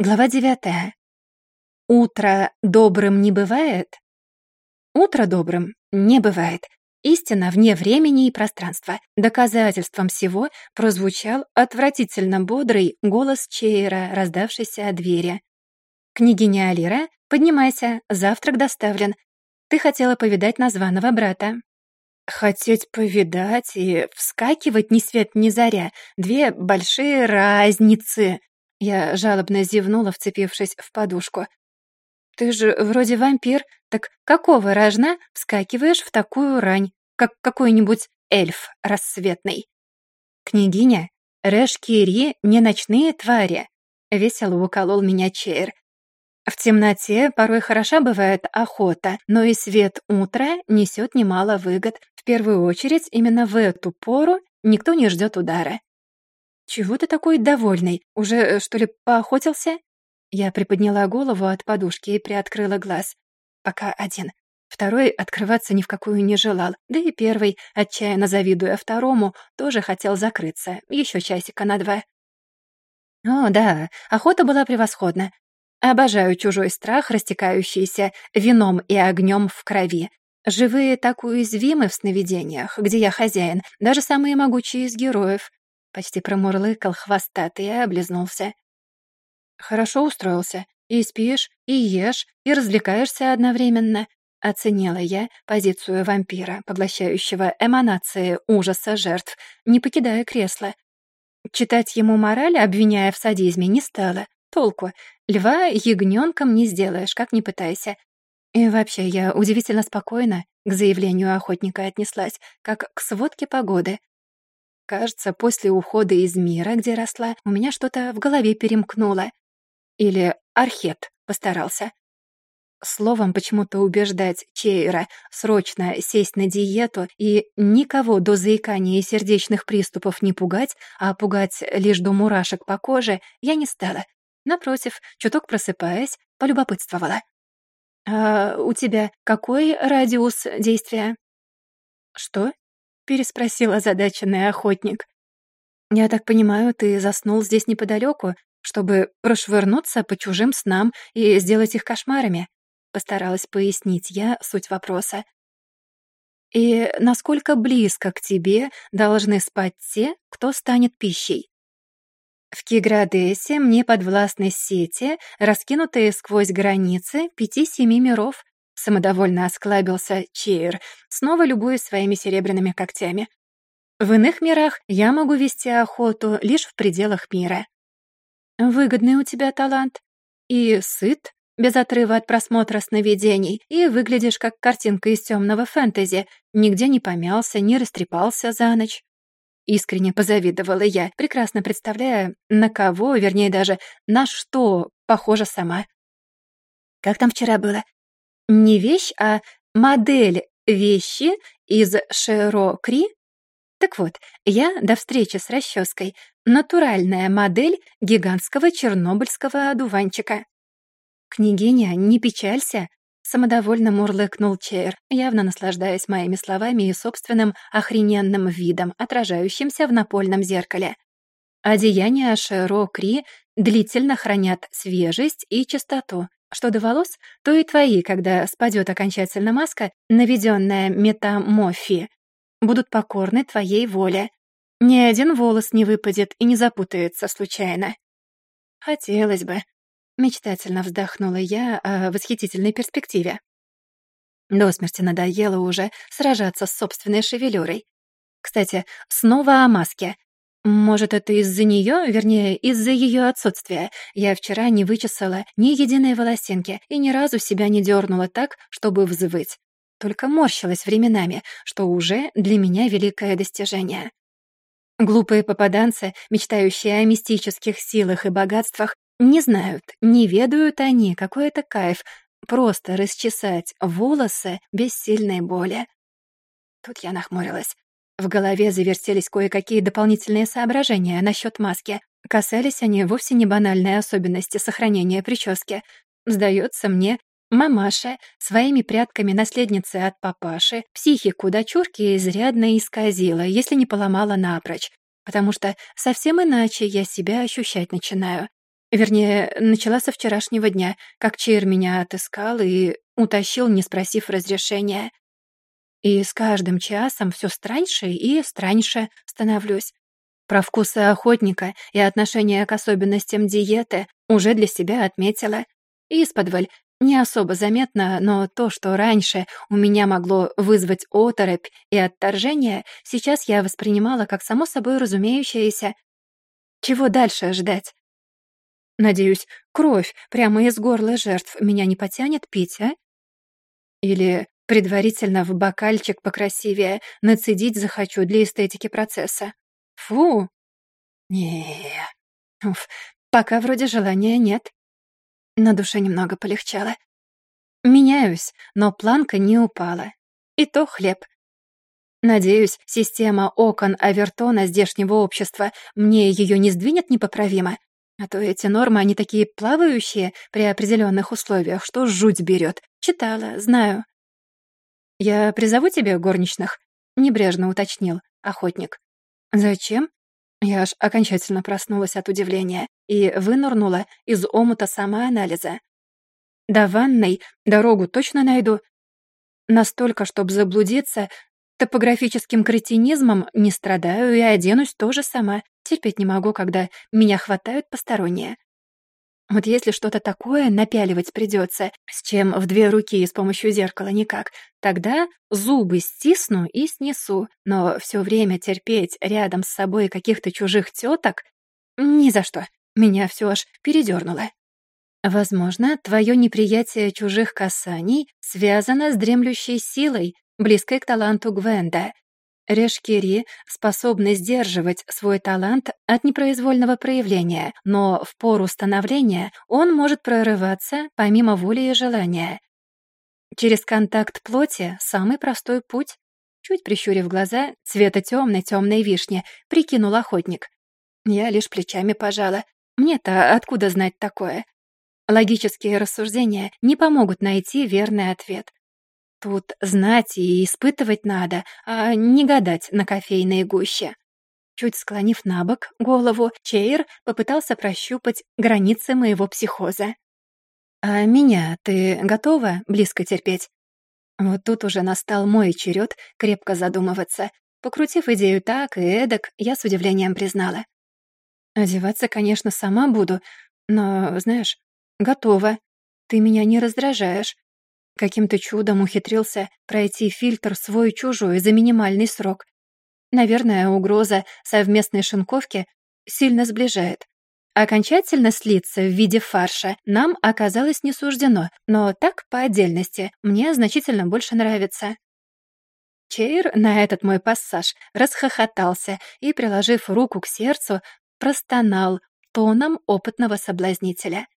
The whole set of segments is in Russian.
Глава девятая. Утро добрым не бывает? Утро добрым не бывает. Истина вне времени и пространства. Доказательством всего прозвучал отвратительно бодрый голос Чейра, раздавшийся от двери. «Княгиня Алира, поднимайся, завтрак доставлен. Ты хотела повидать названного брата». Хотеть повидать и вскакивать ни свет ни заря — две большие разницы. Я жалобно зевнула, вцепившись в подушку. «Ты же вроде вампир, так какого рожна вскакиваешь в такую рань, как какой-нибудь эльф рассветный?» «Княгиня, решкири не ночные твари», — весело уколол меня Чейр. В темноте порой хороша бывает охота, но и свет утра несет немало выгод. В первую очередь, именно в эту пору никто не ждет удара. «Чего ты такой довольный? Уже, э, что ли, поохотился?» Я приподняла голову от подушки и приоткрыла глаз. Пока один. Второй открываться ни в какую не желал. Да и первый, отчаянно завидуя второму, тоже хотел закрыться. Еще часика на два. О, да, охота была превосходна. Обожаю чужой страх, растекающийся вином и огнем в крови. Живые так уязвимы в сновидениях, где я хозяин, даже самые могучие из героев. Почти промурлыкал хвостатый и облизнулся. «Хорошо устроился. И спишь, и ешь, и развлекаешься одновременно», — оценила я позицию вампира, поглощающего эманации ужаса жертв, не покидая кресла. Читать ему мораль, обвиняя в садизме, не стала. Толку. Льва ягненком не сделаешь, как ни пытайся. И вообще, я удивительно спокойно к заявлению охотника отнеслась, как к сводке погоды. Кажется, после ухода из мира, где росла, у меня что-то в голове перемкнуло. Или Архет постарался. Словом, почему-то убеждать Чейра срочно сесть на диету и никого до заикания и сердечных приступов не пугать, а пугать лишь до мурашек по коже, я не стала. Напротив, чуток просыпаясь, полюбопытствовала. «А у тебя какой радиус действия?» «Что?» переспросил озадаченный охотник. «Я так понимаю, ты заснул здесь неподалеку, чтобы прошвырнуться по чужим снам и сделать их кошмарами?» Постаралась пояснить я суть вопроса. «И насколько близко к тебе должны спать те, кто станет пищей?» В Киградесе мне подвластны сети, раскинутые сквозь границы пяти-семи миров, самодовольно осклабился Чейр, снова любуясь своими серебряными когтями. «В иных мирах я могу вести охоту лишь в пределах мира». «Выгодный у тебя талант. И сыт, без отрыва от просмотра сновидений, и выглядишь как картинка из темного фэнтези, нигде не помялся, не растрепался за ночь». Искренне позавидовала я, прекрасно представляя, на кого, вернее даже, на что похожа сама. «Как там вчера было? не вещь, а модель вещи из Шерокри. Так вот, я до встречи с расческой натуральная модель гигантского чернобыльского одуванчика. «Княгиня, не печалься!» — самодовольно мурлыкнул Чейр, явно наслаждаясь моими словами и собственным охрененным видом, отражающимся в напольном зеркале. Одеяния Шеро Кри длительно хранят свежесть и чистоту, что до волос, то и твои, когда спадет окончательно маска, наведенная метаморфи, будут покорны твоей воле. Ни один волос не выпадет и не запутается случайно. Хотелось бы. Мечтательно вздохнула я о восхитительной перспективе. До смерти надоело уже сражаться с собственной шевелюрой. Кстати, снова о маске. «Может, это из-за нее, вернее, из-за ее отсутствия. Я вчера не вычесала ни единой волосинки и ни разу себя не дернула так, чтобы взвыть. Только морщилась временами, что уже для меня великое достижение». Глупые попаданцы, мечтающие о мистических силах и богатствах, не знают, не ведают они, какой это кайф просто расчесать волосы без сильной боли. Тут я нахмурилась. В голове завертелись кое-какие дополнительные соображения насчет маски. Касались они вовсе не банальной особенности сохранения прически. Сдается мне, мамаша своими прядками наследницы от папаши психику дочурки изрядно исказила, если не поломала напрочь, потому что совсем иначе я себя ощущать начинаю. Вернее, начала со вчерашнего дня, как Чир меня отыскал и утащил, не спросив разрешения. И с каждым часом все страньше и страньше становлюсь. Про вкусы охотника и отношение к особенностям диеты уже для себя отметила. Исподволь не особо заметно, но то, что раньше у меня могло вызвать оторопь и отторжение, сейчас я воспринимала как само собой разумеющееся. Чего дальше ждать? Надеюсь, кровь прямо из горла жертв меня не потянет пить, а? Или Предварительно в бокальчик покрасивее нацедить захочу для эстетики процесса. Фу! не. Уф, пока вроде желания нет. На душе немного полегчало. Меняюсь, но планка не упала. И то хлеб. Надеюсь, система окон Авертона здешнего общества мне ее не сдвинет непоправимо. А то эти нормы, они такие плавающие при определенных условиях, что жуть берет. Читала, знаю. «Я призову тебе горничных?» — небрежно уточнил охотник. «Зачем?» Я аж окончательно проснулась от удивления и вынырнула из омута самоанализа. До ванной дорогу точно найду. Настолько, чтобы заблудиться, топографическим кретинизмом не страдаю и оденусь тоже сама. Терпеть не могу, когда меня хватают посторонние. Вот если что-то такое напяливать придется, с чем в две руки и с помощью зеркала никак, тогда зубы стисну и снесу. Но все время терпеть рядом с собой каких-то чужих теток ни за что. Меня все аж передернуло. Возможно, твое неприятие чужих касаний связано с дремлющей силой, близкой к таланту Гвенда. Решкири способны сдерживать свой талант от непроизвольного проявления, но в пору становления он может прорываться помимо воли и желания. Через контакт плоти самый простой путь. Чуть прищурив глаза, цвета темной-темной вишни, прикинул охотник. Я лишь плечами пожала. Мне-то откуда знать такое? Логические рассуждения не помогут найти верный ответ. Тут знать и испытывать надо, а не гадать на кофейной гуще. Чуть склонив на бок голову, Чейр попытался прощупать границы моего психоза. «А меня ты готова близко терпеть?» Вот тут уже настал мой черед крепко задумываться. Покрутив идею так и эдак, я с удивлением признала. «Одеваться, конечно, сама буду, но, знаешь, готова. Ты меня не раздражаешь. Каким-то чудом ухитрился пройти фильтр свой-чужой за минимальный срок. Наверное, угроза совместной шинковки сильно сближает. Окончательно слиться в виде фарша нам оказалось не суждено, но так по отдельности мне значительно больше нравится. Чейр на этот мой пассаж расхохотался и, приложив руку к сердцу, простонал тоном опытного соблазнителя.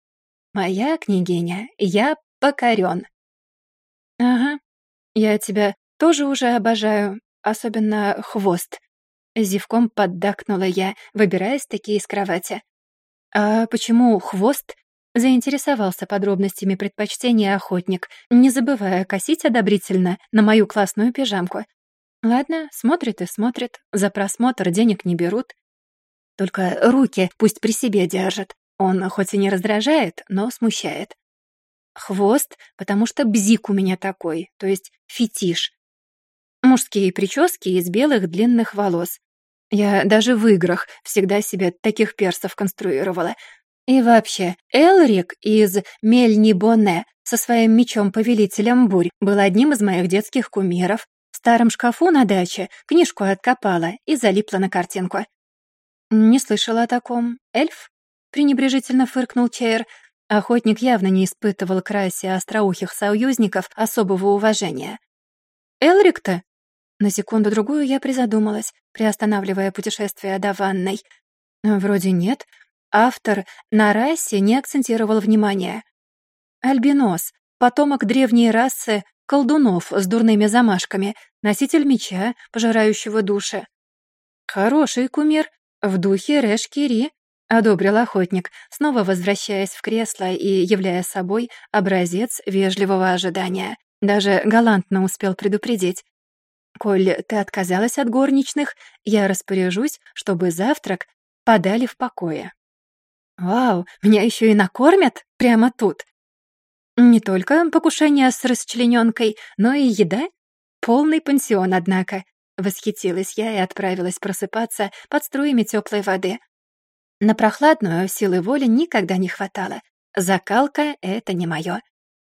«Моя княгиня, я покорен. «Ага, я тебя тоже уже обожаю, особенно хвост». Зевком поддакнула я, выбираясь таки из кровати. «А почему хвост?» — заинтересовался подробностями предпочтения охотник, не забывая косить одобрительно на мою классную пижамку. «Ладно, смотрит и смотрит. За просмотр денег не берут. Только руки пусть при себе держит. Он хоть и не раздражает, но смущает хвост, потому что бзик у меня такой, то есть фетиш. Мужские прически из белых длинных волос. Я даже в играх всегда себе таких персов конструировала. И вообще, Элрик из «Мельни Боне» со своим мечом-повелителем бурь был одним из моих детских кумиров. В старом шкафу на даче книжку откопала и залипла на картинку. «Не слышала о таком. Эльф?» — пренебрежительно фыркнул Чейр — Охотник явно не испытывал к расе остроухих союзников особого уважения. «Элрик-то?» На секунду-другую я призадумалась, приостанавливая путешествие до ванной. «Вроде нет. Автор на расе не акцентировал внимания. Альбинос, потомок древней расы колдунов с дурными замашками, носитель меча, пожирающего души. Хороший кумир, в духе Рэш-Кири одобрил охотник, снова возвращаясь в кресло и являя собой образец вежливого ожидания. Даже галантно успел предупредить. «Коль ты отказалась от горничных, я распоряжусь, чтобы завтрак подали в покое». «Вау, меня еще и накормят прямо тут!» «Не только покушение с расчленёнкой, но и еда. Полный пансион, однако». Восхитилась я и отправилась просыпаться под струями тёплой воды — на прохладную силы воли никогда не хватало. Закалка — это не мое.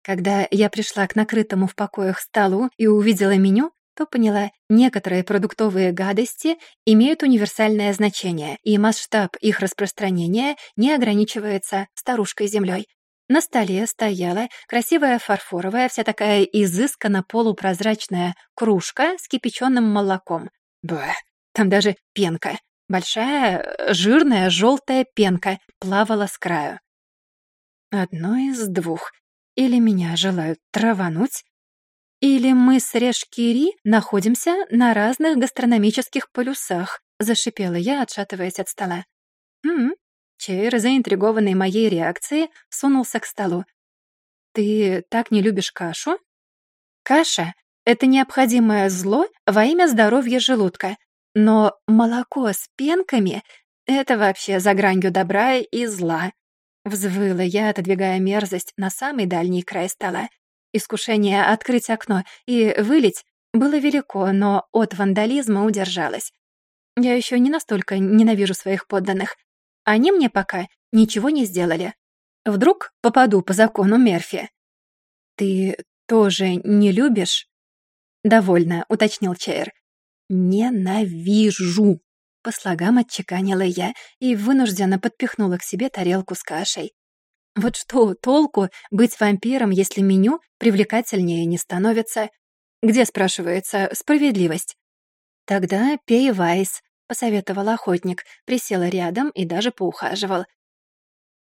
Когда я пришла к накрытому в покоях столу и увидела меню, то поняла, некоторые продуктовые гадости имеют универсальное значение, и масштаб их распространения не ограничивается старушкой землей. На столе стояла красивая фарфоровая, вся такая изысканно полупрозрачная кружка с кипяченым молоком. Б, там даже пенка. Большая, э, жирная, желтая пенка плавала с краю. Одно из двух. Или меня желают травануть, или мы с Решкири находимся на разных гастрономических полюсах, зашипела я, отшатываясь от стола. «М-м». Чейр, заинтригованный моей реакцией, сунулся к столу. «Ты так не любишь кашу?» «Каша — это необходимое зло во имя здоровья желудка. Но молоко с пенками — это вообще за гранью добра и зла. Взвыла я, отодвигая мерзость на самый дальний край стола. Искушение открыть окно и вылить было велико, но от вандализма удержалась. Я еще не настолько ненавижу своих подданных. Они мне пока ничего не сделали. Вдруг попаду по закону Мерфи. «Ты тоже не любишь?» «Довольно», — уточнил Чейр ненавижу!» По слогам отчеканила я и вынужденно подпихнула к себе тарелку с кашей. Вот что толку быть вампиром, если меню привлекательнее не становится? Где, спрашивается, справедливость? Тогда пей вайс, посоветовал охотник, присел рядом и даже поухаживал.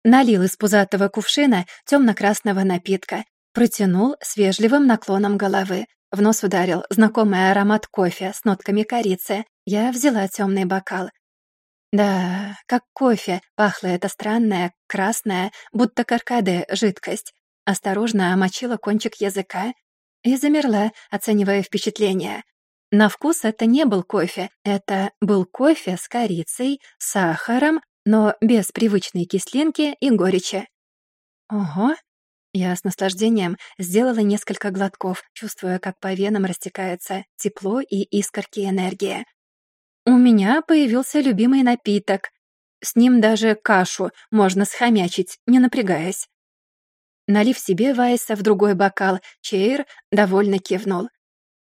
Налил из пузатого кувшина темно-красного напитка, Протянул с вежливым наклоном головы. В нос ударил знакомый аромат кофе с нотками корицы. Я взяла темный бокал. Да, как кофе, пахла эта странная, красная, будто каркаде жидкость. Осторожно омочила кончик языка и замерла, оценивая впечатление. На вкус это не был кофе, это был кофе с корицей, сахаром, но без привычной кислинки и горечи. Ого, я с наслаждением сделала несколько глотков, чувствуя, как по венам растекается тепло и искорки энергии. У меня появился любимый напиток. С ним даже кашу можно схомячить, не напрягаясь. Налив себе Вайса в другой бокал, Чейр довольно кивнул.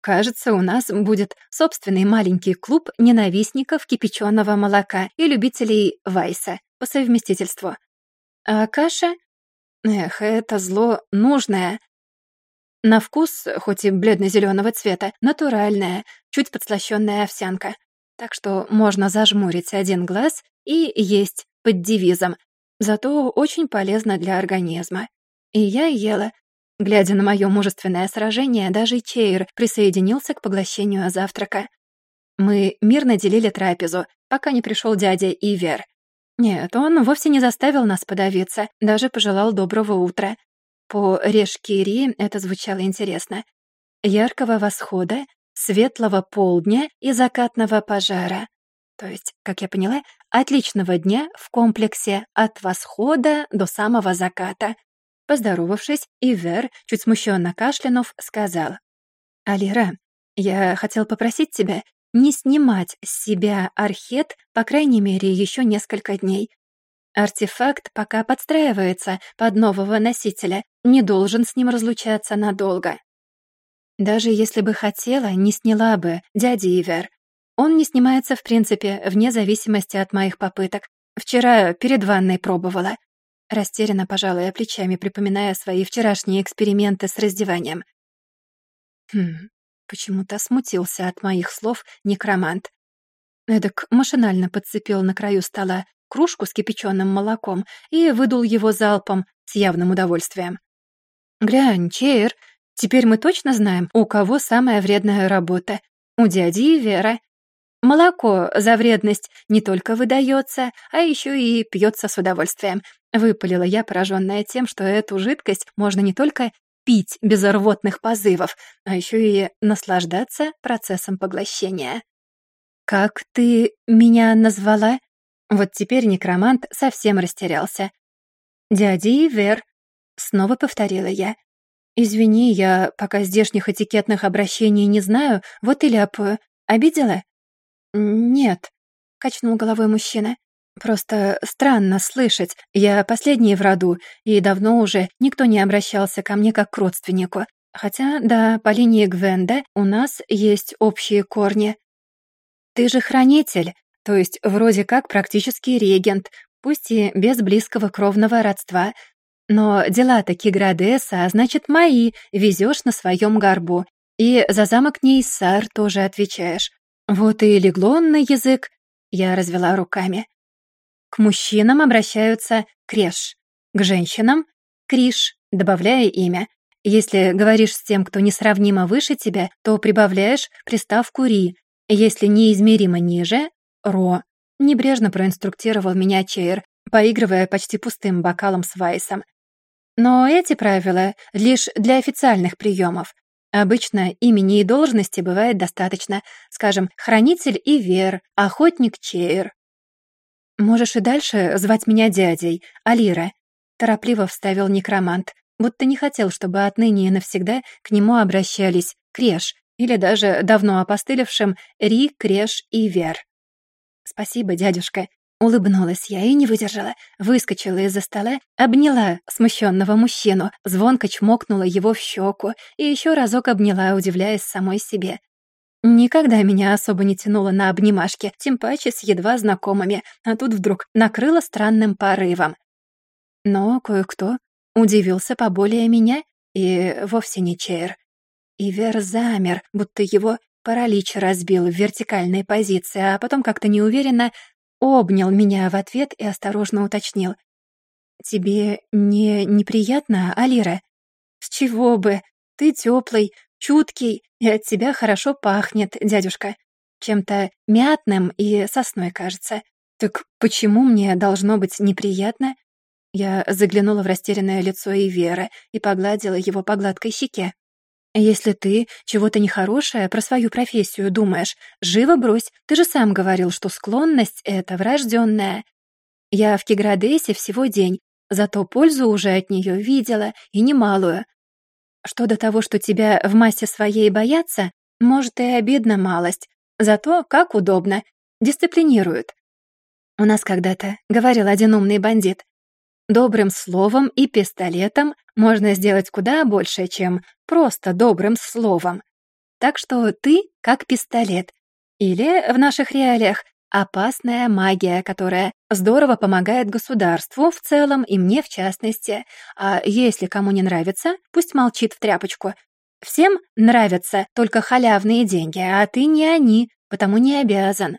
«Кажется, у нас будет собственный маленький клуб ненавистников кипяченого молока и любителей Вайса по совместительству. А каша Эх, это зло нужное. На вкус, хоть и бледно-зеленого цвета, натуральная, чуть подслащенная овсянка. Так что можно зажмурить один глаз и есть под девизом. Зато очень полезно для организма. И я ела. Глядя на мое мужественное сражение, даже Чейр присоединился к поглощению завтрака. Мы мирно делили трапезу, пока не пришел дядя Ивер — нет, он вовсе не заставил нас подавиться, даже пожелал доброго утра. По Решкири это звучало интересно. Яркого восхода, светлого полдня и закатного пожара. То есть, как я поняла, отличного дня в комплексе от восхода до самого заката. Поздоровавшись, Ивер, чуть смущенно кашлянув, сказал. «Алира, я хотел попросить тебя не снимать с себя архет, по крайней мере, еще несколько дней. Артефакт пока подстраивается под нового носителя, не должен с ним разлучаться надолго. Даже если бы хотела, не сняла бы дядя Ивер. Он не снимается, в принципе, вне зависимости от моих попыток. Вчера перед ванной пробовала. Растерянно пожалуй, плечами, припоминая свои вчерашние эксперименты с раздеванием. Хм, Почему-то смутился от моих слов некромант. Эдак машинально подцепил на краю стола кружку с кипяченым молоком и выдул его залпом с явным удовольствием. «Глянь, Чейр, теперь мы точно знаем, у кого самая вредная работа. У дяди Вера. Молоко за вредность не только выдается, а еще и пьется с удовольствием. Выпалила я, пораженная тем, что эту жидкость можно не только пить без рвотных позывов, а еще и наслаждаться процессом поглощения. «Как ты меня назвала?» Вот теперь некромант совсем растерялся. «Дядя Ивер», — снова повторила я. «Извини, я пока здешних этикетных обращений не знаю, вот и ляпаю. Обидела?» «Нет», — качнул головой мужчина. Просто странно слышать. Я последний в роду, и давно уже никто не обращался ко мне как к родственнику. Хотя, да, по линии Гвенда у нас есть общие корни. Ты же хранитель, то есть вроде как практически регент, пусть и без близкого кровного родства. Но дела-то Киградеса, а значит, мои, везёшь на своём горбу. И за замок Нейсар тоже отвечаешь. Вот и легло на язык. Я развела руками. К мужчинам обращаются креш, к женщинам — криш, добавляя имя. Если говоришь с тем, кто несравнимо выше тебя, то прибавляешь приставку «ри». Если неизмеримо ниже — «ро». Небрежно проинструктировал меня Чейр, поигрывая почти пустым бокалом с вайсом. Но эти правила лишь для официальных приемов. Обычно имени и должности бывает достаточно, скажем, хранитель и вер, охотник Чейр. «Можешь и дальше звать меня дядей, Алира», — торопливо вставил некромант, будто не хотел, чтобы отныне и навсегда к нему обращались Креш или даже давно опостылевшим Ри, Креш и Вер. «Спасибо, дядюшка», — улыбнулась я и не выдержала, выскочила из-за стола, обняла смущенного мужчину, звонко чмокнула его в щеку и еще разок обняла, удивляясь самой себе. Никогда меня особо не тянуло на обнимашки, тем паче с едва знакомыми, а тут вдруг накрыло странным порывом. Но кое-кто удивился поболее меня и вовсе не Чейр. Ивер замер, будто его паралич разбил в вертикальной позиции, а потом как-то неуверенно обнял меня в ответ и осторожно уточнил. «Тебе не неприятно, Алира?» «С чего бы? Ты теплый, чуткий и от тебя хорошо пахнет, дядюшка. Чем-то мятным и сосной, кажется. Так почему мне должно быть неприятно?» Я заглянула в растерянное лицо Ивера и погладила его по гладкой щеке. «Если ты чего-то нехорошее про свою профессию думаешь, живо брось, ты же сам говорил, что склонность — это врожденная. Я в Киградесе всего день, зато пользу уже от нее видела, и немалую. Что до того, что тебя в массе своей боятся, может, и обидно малость. Зато как удобно. Дисциплинируют. У нас когда-то говорил один умный бандит. Добрым словом и пистолетом можно сделать куда больше, чем просто добрым словом. Так что ты как пистолет. Или, в наших реалиях, Опасная магия, которая здорово помогает государству в целом и мне в частности. А если кому не нравится, пусть молчит в тряпочку. Всем нравятся только халявные деньги, а ты не они, потому не обязан.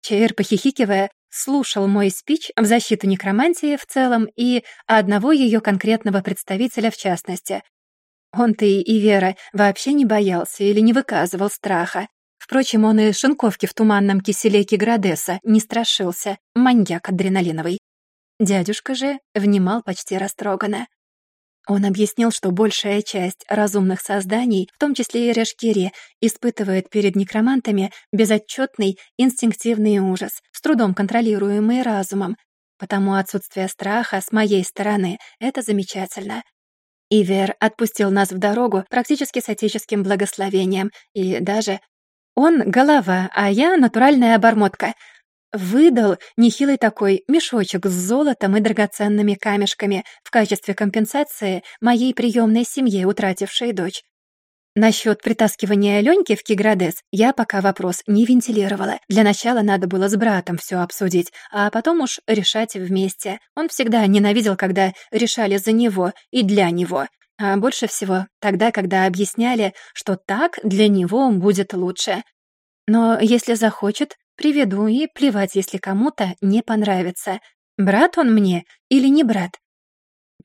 Чейр, похихикивая, слушал мой спич в защиту некромантии в целом и одного ее конкретного представителя в частности. Он-то и Вера вообще не боялся или не выказывал страха. Впрочем, он и шинковки в туманном киселеке Градеса не страшился, маньяк адреналиновый. Дядюшка же внимал почти растроганно. Он объяснил, что большая часть разумных созданий, в том числе и Решкири, испытывает перед некромантами безотчетный инстинктивный ужас, с трудом контролируемый разумом, потому отсутствие страха с моей стороны — это замечательно. Ивер отпустил нас в дорогу практически с отеческим благословением и даже он — голова, а я — натуральная обормотка. Выдал нехилый такой мешочек с золотом и драгоценными камешками в качестве компенсации моей приемной семье, утратившей дочь. Насчет притаскивания Леньки в Киградес я пока вопрос не вентилировала. Для начала надо было с братом все обсудить, а потом уж решать вместе. Он всегда ненавидел, когда решали за него и для него, а больше всего тогда, когда объясняли, что так для него будет лучше. Но если захочет, приведу, и плевать, если кому-то не понравится. Брат он мне или не брат?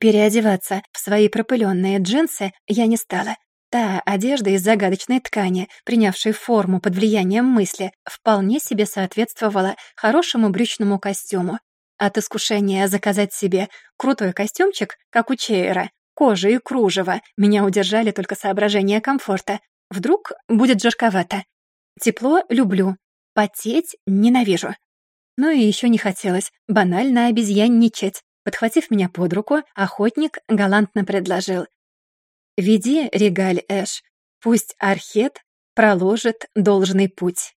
Переодеваться в свои пропыленные джинсы я не стала. Та одежда из загадочной ткани, принявшей форму под влиянием мысли, вполне себе соответствовала хорошему брючному костюму. От искушения заказать себе крутой костюмчик, как у Чейра, Кожи и кружева. Меня удержали только соображения комфорта. Вдруг будет жарковато. Тепло люблю, потеть ненавижу. Ну и еще не хотелось банально обезьянничать. Подхватив меня под руку, охотник галантно предложил. «Веди регаль, Эш, пусть Архет проложит должный путь».